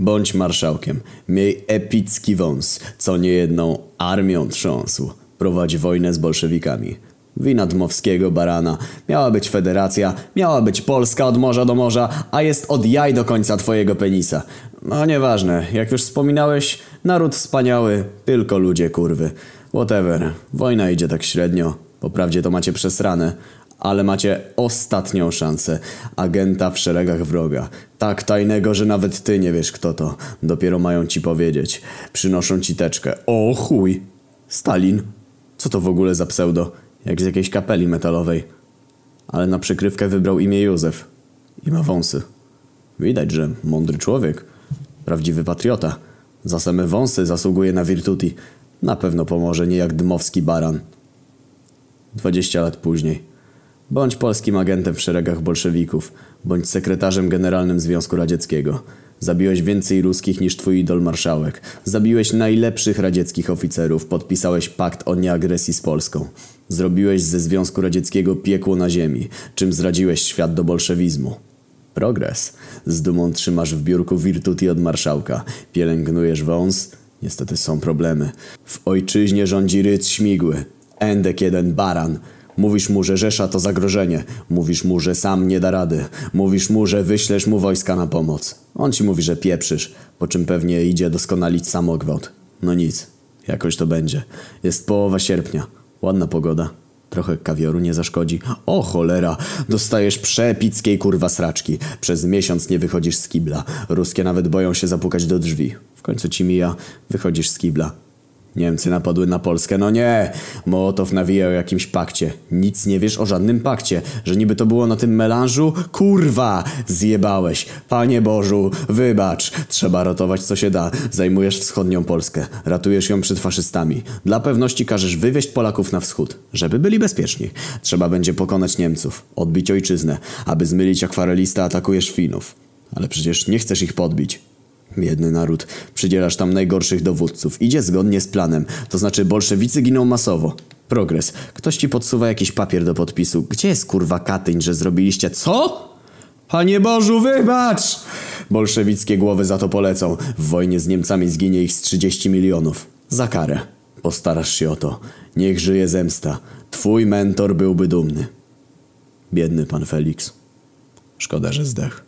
Bądź marszałkiem. Miej epicki wąs, co niejedną armią trząsł. Prowadź wojnę z bolszewikami. Wina dmowskiego barana. Miała być federacja, miała być Polska od morza do morza, a jest od jaj do końca twojego penisa. No nieważne, jak już wspominałeś, naród wspaniały, tylko ludzie kurwy. Whatever, wojna idzie tak średnio. Poprawdzie to macie przesrane, ale macie ostatnią szansę. Agenta w szeregach wroga. Tak tajnego, że nawet ty nie wiesz kto to. Dopiero mają ci powiedzieć. Przynoszą ci teczkę. O chuj! Stalin. Co to w ogóle za pseudo? Jak z jakiejś kapeli metalowej. Ale na przykrywkę wybrał imię Józef. I ma wąsy. Widać, że mądry człowiek. Prawdziwy patriota. Za same wąsy zasługuje na virtuti. Na pewno pomoże, nie jak dmowski baran. 20 lat później. Bądź polskim agentem w szeregach bolszewików. Bądź sekretarzem generalnym Związku Radzieckiego. Zabiłeś więcej ruskich niż twój idol marszałek. Zabiłeś najlepszych radzieckich oficerów. Podpisałeś pakt o nieagresji z Polską. Zrobiłeś ze Związku Radzieckiego piekło na ziemi, czym zradziłeś świat do bolszewizmu. Progres. Z dumą trzymasz w biurku virtuti od marszałka. Pielęgnujesz wąs. Niestety są problemy. W ojczyźnie rządzi ryc śmigły. Endek jeden baran. Mówisz mu, że Rzesza to zagrożenie. Mówisz mu, że sam nie da rady. Mówisz mu, że wyślesz mu wojska na pomoc. On ci mówi, że pieprzysz, po czym pewnie idzie doskonalić samogwałt. No nic, jakoś to będzie. Jest połowa sierpnia. Ładna pogoda. Trochę kawioru nie zaszkodzi. O cholera, dostajesz przepickiej kurwa sraczki. Przez miesiąc nie wychodzisz z kibla. Ruskie nawet boją się zapukać do drzwi. W końcu ci mija, wychodzisz z kibla. Niemcy napadły na Polskę. No nie! Mołotow nawija o jakimś pakcie. Nic nie wiesz o żadnym pakcie. Że niby to było na tym melanżu? Kurwa! Zjebałeś. Panie Bożu, wybacz. Trzeba ratować co się da. Zajmujesz wschodnią Polskę. Ratujesz ją przed faszystami. Dla pewności każesz wywieźć Polaków na wschód. Żeby byli bezpieczni. Trzeba będzie pokonać Niemców. Odbić ojczyznę. Aby zmylić akwarelista atakujesz Finów. Ale przecież nie chcesz ich podbić. Biedny naród. Przydzielasz tam najgorszych dowódców. Idzie zgodnie z planem. To znaczy bolszewicy giną masowo. Progres. Ktoś ci podsuwa jakiś papier do podpisu. Gdzie jest kurwa Katyń, że zrobiliście... Co? Panie Bożu, wybacz! Bolszewickie głowy za to polecą. W wojnie z Niemcami zginie ich z 30 milionów. Za karę. Postarasz się o to. Niech żyje zemsta. Twój mentor byłby dumny. Biedny pan Felix. Szkoda, że zdech.